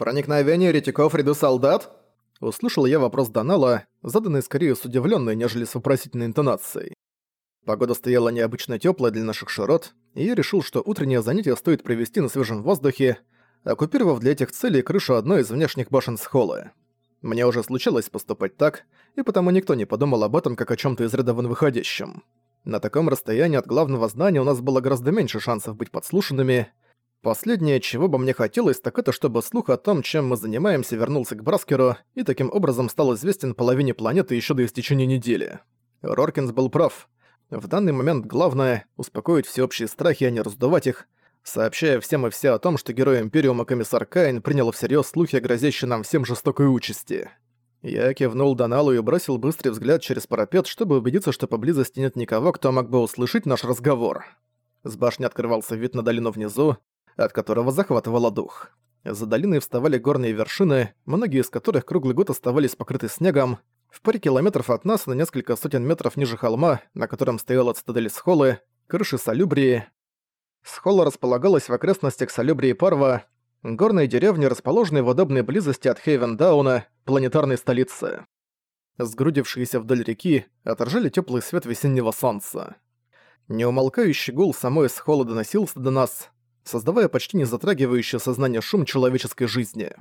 «Проникновение ретиков в ряду солдат?» Услышал я вопрос Донала, заданный скорее с удивленной, нежели с вопросительной интонацией. Погода стояла необычно теплая для наших широт, и я решил, что утреннее занятие стоит провести на свежем воздухе, оккупировав для этих целей крышу одной из внешних башен Схолы. Мне уже случалось поступать так, и потому никто не подумал об этом как о чем то из ряда вон выходящем. На таком расстоянии от главного здания у нас было гораздо меньше шансов быть подслушанными, Последнее, чего бы мне хотелось, так это чтобы слух о том, чем мы занимаемся, вернулся к Браскеру и таким образом стал известен половине планеты еще до истечения недели. Роркинс был прав. В данный момент главное — успокоить всеобщие страхи, а не раздувать их, сообщая всем и все о том, что герой Империума комиссар Каин принял всерьез слухи о грозящей нам всем жестокой участи. Я кивнул Доналу и бросил быстрый взгляд через парапет, чтобы убедиться, что поблизости нет никого, кто мог бы услышать наш разговор. С башни открывался вид на долину внизу, от которого захватывало дух. За долиной вставали горные вершины, многие из которых круглый год оставались покрыты снегом. В паре километров от нас, на несколько сотен метров ниже холма, на котором стояла цитадель Схолы, крыши Салюбрии. Схола располагалась в окрестностях Салюбрии Парва, горной деревни, расположенной в удобной близости от Хейвендауна, планетарной столицы. Сгрудившиеся вдоль реки отражали теплый свет весеннего солнца. Неумолкающий гул самой Схолы доносился до нас, создавая почти не затрагивающий сознание шум человеческой жизни.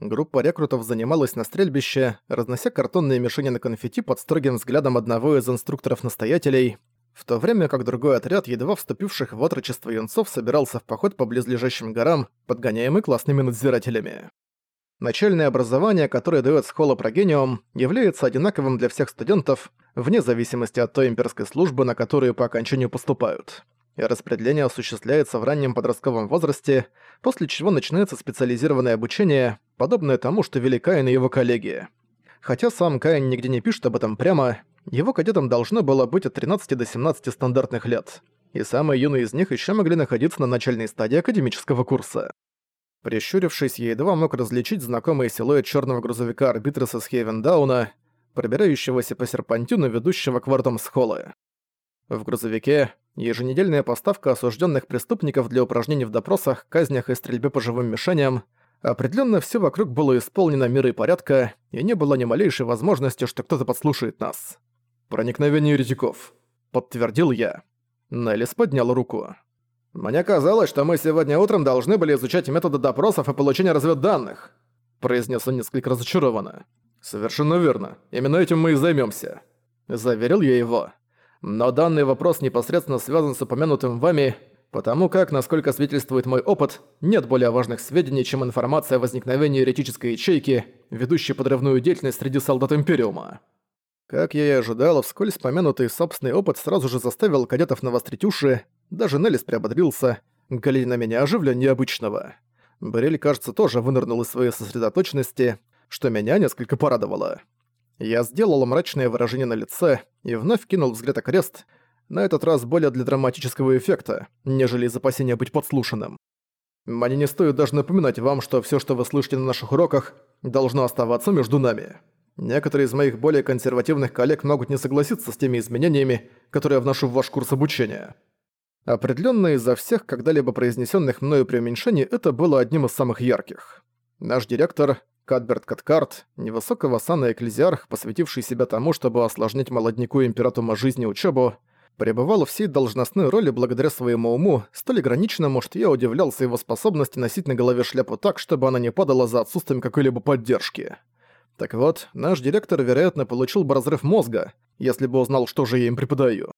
Группа рекрутов занималась на стрельбище, разнося картонные мишени на конфетти под строгим взглядом одного из инструкторов-настоятелей, в то время как другой отряд едва вступивших в отрочество юнцов собирался в поход по близлежащим горам, подгоняемый классными надзирателями. Начальное образование, которое дает Схола Прогениум, является одинаковым для всех студентов, вне зависимости от той имперской службы, на которую по окончанию поступают и распределение осуществляется в раннем подростковом возрасте, после чего начинается специализированное обучение, подобное тому, что вели Каин и его коллеги. Хотя сам Каин нигде не пишет об этом прямо, его кадетам должно было быть от 13 до 17 стандартных лет, и самые юные из них еще могли находиться на начальной стадии академического курса. Прищурившись, я едва мог различить знакомый силуэт черного грузовика Арбитреса с Хейвендауна, пробирающегося по серпантину, ведущего к воротам Схолы. В грузовике еженедельная поставка осужденных преступников для упражнений в допросах, казнях и стрельбе по живым мишеням. Определенно все вокруг было исполнено мира и порядка, и не было ни малейшей возможности, что кто-то подслушает нас. «Проникновение еретиков», — подтвердил я. Неллис поднял руку. «Мне казалось, что мы сегодня утром должны были изучать методы допросов и получения разведданных», — произнес он несколько разочарованно. «Совершенно верно. Именно этим мы и займемся, заверил я его. Но данный вопрос непосредственно связан с упомянутым вами, потому как, насколько свидетельствует мой опыт, нет более важных сведений, чем информация о возникновении еретической ячейки, ведущей подрывную деятельность среди солдат Империума. Как я и ожидал, вскользь помянутый собственный опыт сразу же заставил кадетов навострить уши, даже Неллис приободрился, глядя на меня оживлённее обычного. Барель, кажется, тоже вынырнул из своей сосредоточенности, что меня несколько порадовало. Я сделал мрачное выражение на лице и вновь кинул взгляд окрест, на этот раз более для драматического эффекта, нежели из опасения быть подслушанным. Мне не стоит даже напоминать вам, что все, что вы слышите на наших уроках, должно оставаться между нами. Некоторые из моих более консервативных коллег могут не согласиться с теми изменениями, которые я вношу в ваш курс обучения. Определенно из-за всех когда-либо произнесенных мною преуменьшений это было одним из самых ярких. Наш директор, Кадберт Каткарт, невысокого сана экклезиарх, посвятивший себя тому, чтобы осложнять молодняку императума жизни учебу, пребывал в всей должностной роли благодаря своему уму, столь ограниченному, что я удивлялся его способности носить на голове шляпу так, чтобы она не падала за отсутствием какой-либо поддержки. Так вот, наш директор, вероятно, получил бы разрыв мозга, если бы узнал, что же я им преподаю.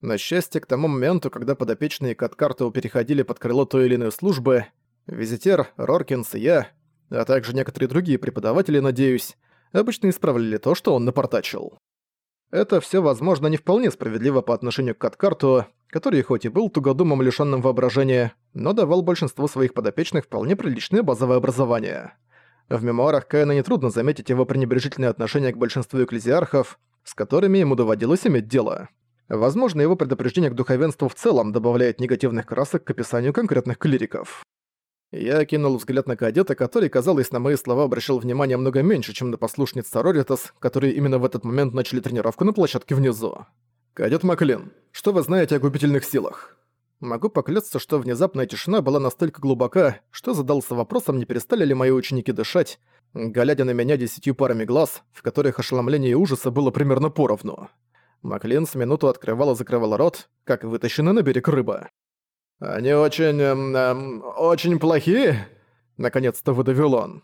На счастье, к тому моменту, когда подопечные Каткарту переходили под крыло той или иной службы, визитер, Роркинс и я а также некоторые другие преподаватели, надеюсь, обычно исправляли то, что он напортачил. Это все, возможно, не вполне справедливо по отношению к Каткарту, который хоть и был тугодумом лишённым воображения, но давал большинству своих подопечных вполне приличное базовое образование. В мемуарах Каина нетрудно заметить его пренебрежительное отношение к большинству экклезиархов, с которыми ему доводилось иметь дело. Возможно, его предупреждение к духовенству в целом добавляет негативных красок к описанию конкретных клириков. Я кинул взгляд на кадета, который, казалось, на мои слова обращал внимание много меньше, чем на послушниц Сороритас, которые именно в этот момент начали тренировку на площадке внизу. «Кадет Маклин, что вы знаете о губительных силах?» Могу поклясться, что внезапная тишина была настолько глубока, что задался вопросом, не перестали ли мои ученики дышать, глядя на меня десятью парами глаз, в которых ошеломление и ужаса было примерно поровну. Маклин с минуту открывал и закрывал рот, как вытащенный на берег рыба. «Они очень... Эм, эм, очень плохие?» Наконец-то выдавил он.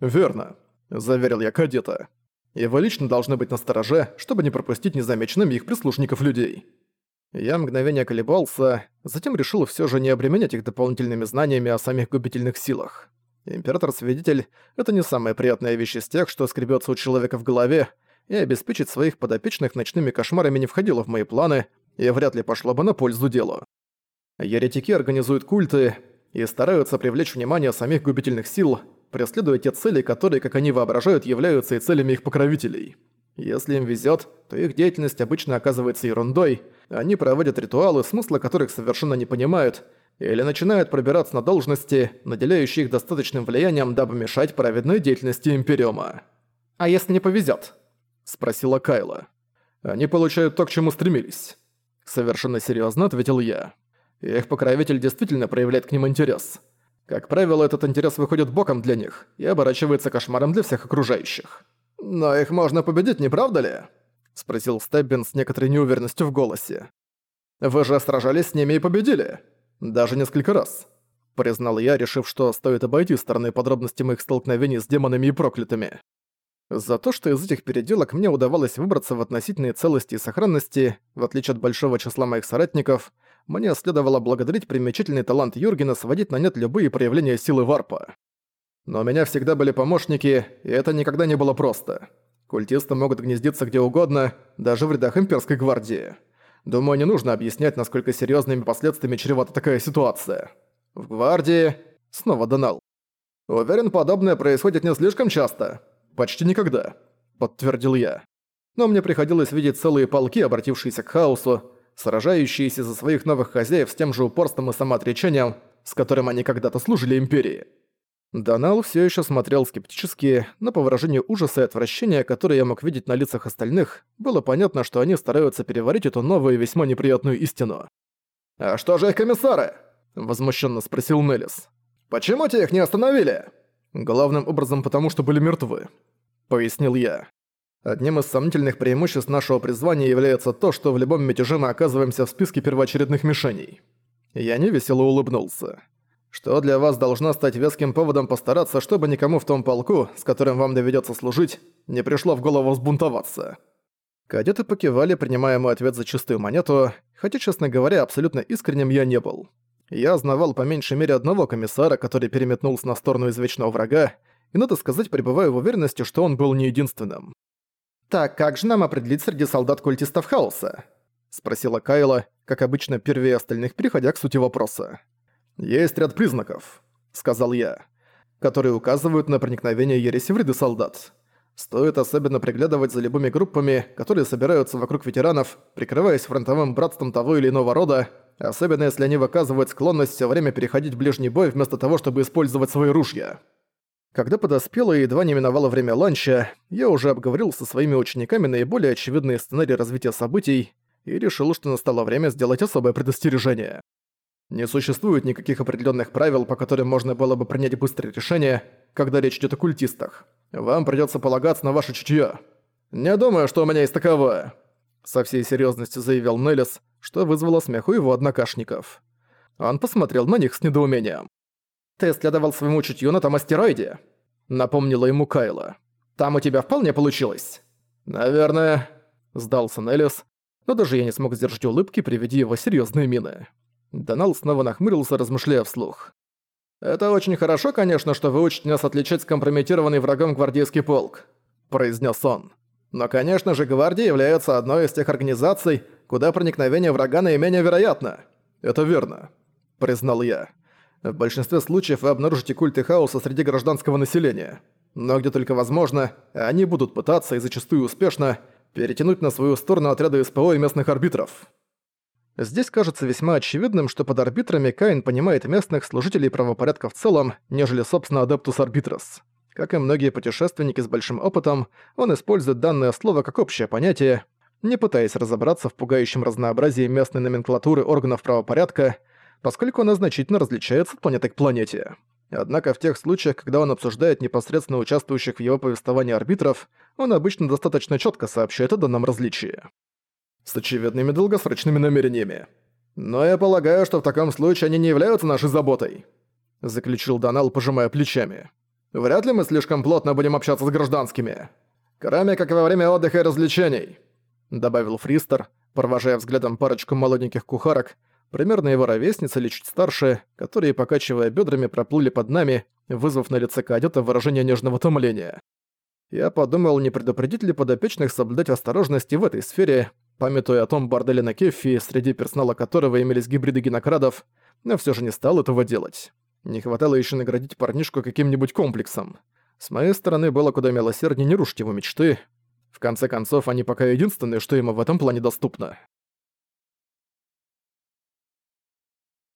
«Верно», — заверил я кадета. «И вы лично должны быть настороже, чтобы не пропустить незамеченными их прислушников-людей». Я мгновение колебался, затем решил все же не обременять их дополнительными знаниями о самих губительных силах. Император-свидетель — это не самая приятная вещь из тех, что скребется у человека в голове, и обеспечить своих подопечных ночными кошмарами не входило в мои планы и вряд ли пошло бы на пользу делу. Еретики организуют культы и стараются привлечь внимание самих губительных сил, преследуя те цели, которые, как они воображают, являются и целями их покровителей. Если им везет, то их деятельность обычно оказывается ерундой, они проводят ритуалы, смысла которых совершенно не понимают, или начинают пробираться на должности, наделяющие их достаточным влиянием, дабы мешать праведной деятельности Империума. «А если не повезет? спросила Кайла. «Они получают то, к чему стремились». Совершенно серьезно ответил я. Их покровитель действительно проявляет к ним интерес. Как правило, этот интерес выходит боком для них и оборачивается кошмаром для всех окружающих. «Но их можно победить, не правда ли?» — спросил Стеббин с некоторой неуверенностью в голосе. «Вы же сражались с ними и победили. Даже несколько раз», — признал я, решив, что стоит обойти стороны подробности моих столкновений с демонами и проклятыми. За то, что из этих переделок мне удавалось выбраться в относительной целости и сохранности, в отличие от большого числа моих соратников, мне следовало благодарить примечательный талант Юргена сводить на нет любые проявления силы варпа. Но у меня всегда были помощники, и это никогда не было просто. Культисты могут гнездиться где угодно, даже в рядах имперской гвардии. Думаю, не нужно объяснять, насколько серьезными последствиями чревата такая ситуация. В гвардии... Снова Донал. Уверен, подобное происходит не слишком часто. Почти никогда. Подтвердил я. Но мне приходилось видеть целые полки, обратившиеся к хаосу, сражающиеся за своих новых хозяев с тем же упорством и самоотречением, с которым они когда-то служили Империи. Донал все еще смотрел скептически, но по выражению ужаса и отвращения, которое я мог видеть на лицах остальных, было понятно, что они стараются переварить эту новую и весьма неприятную истину. «А что же их комиссары?» – возмущенно спросил Неллис. «Почему те их не остановили?» «Главным образом потому, что были мертвы», – пояснил я. Одним из сомнительных преимуществ нашего призвания является то, что в любом мятеже мы оказываемся в списке первоочередных мишеней. Я невесело улыбнулся что для вас должна стать веским поводом постараться, чтобы никому в том полку, с которым вам доведется служить, не пришло в голову взбунтоваться». Кадеты покивали, принимая мой ответ за чистую монету, хотя, честно говоря, абсолютно искренним я не был. Я знавал по меньшей мере одного комиссара, который переметнулся на сторону извечного врага, и, надо сказать, пребываю в уверенности, что он был не единственным. «Так как же нам определить среди солдат культистов хаоса?» — спросила Кайла, как обычно первее остальных, переходя к сути вопроса. «Есть ряд признаков», — сказал я, которые указывают на проникновение ереси в ряды солдат. Стоит особенно приглядывать за любыми группами, которые собираются вокруг ветеранов, прикрываясь фронтовым братством того или иного рода, особенно если они выказывают склонность все время переходить в ближний бой вместо того, чтобы использовать свои ружья. Когда подоспело и едва не миновало время ланча, я уже обговорил со своими учениками наиболее очевидные сценарии развития событий и решил, что настало время сделать особое предостережение. Не существует никаких определенных правил, по которым можно было бы принять быстрое решение, когда речь идет о культистах. Вам придется полагаться на ваше чутье. Не думаю, что у меня есть таковое. Со всей серьезностью заявил Неллис, что вызвало смех у его однокашников. Он посмотрел на них с недоумением. «Ты следовал своему чутью на том астероиде?» Напомнила ему Кайла. «Там у тебя вполне получилось?» «Наверное», — сдался Неллис, но даже я не смог сдержать улыбки при виде его серьезной мины. Донал снова нахмурился, размышляя вслух. «Это очень хорошо, конечно, что вы учите нас отличать скомпрометированный врагом гвардейский полк», – произнес он. «Но, конечно же, гвардия является одной из тех организаций, куда проникновение врага наименее вероятно». «Это верно», – признал я. «В большинстве случаев вы обнаружите культы хаоса среди гражданского населения. Но где только возможно, они будут пытаться, и зачастую успешно, перетянуть на свою сторону отряды СПО и местных арбитров». Здесь кажется весьма очевидным, что под арбитрами Каин понимает местных служителей правопорядка в целом, нежели собственно Адептус Арбитрос. Как и многие путешественники с большим опытом, он использует данное слово как общее понятие, не пытаясь разобраться в пугающем разнообразии местной номенклатуры органов правопорядка, поскольку она значительно различается от планеты к планете. Однако в тех случаях, когда он обсуждает непосредственно участвующих в его повествовании арбитров, он обычно достаточно четко сообщает о данном различии. С очевидными долгосрочными намерениями. Но я полагаю, что в таком случае они не являются нашей заботой. Заключил Донал, пожимая плечами. Вряд ли мы слишком плотно будем общаться с гражданскими. Кроме как во время отдыха и развлечений. Добавил Фристер, провожая взглядом парочку молоденьких кухарок, примерно его ровесницы или чуть старше, которые, покачивая бедрами, проплыли под нами, вызвав на лице кадета выражение нежного томления. Я подумал, не предупредить ли подопечных соблюдать осторожности в этой сфере, памятуя о том борделе на Кеффи, среди персонала которого имелись гибриды генокрадов, но все же не стал этого делать. Не хватало еще наградить парнишку каким-нибудь комплексом. С моей стороны было куда милосерднее не рушить его мечты. В конце концов, они пока единственные, что ему в этом плане доступно.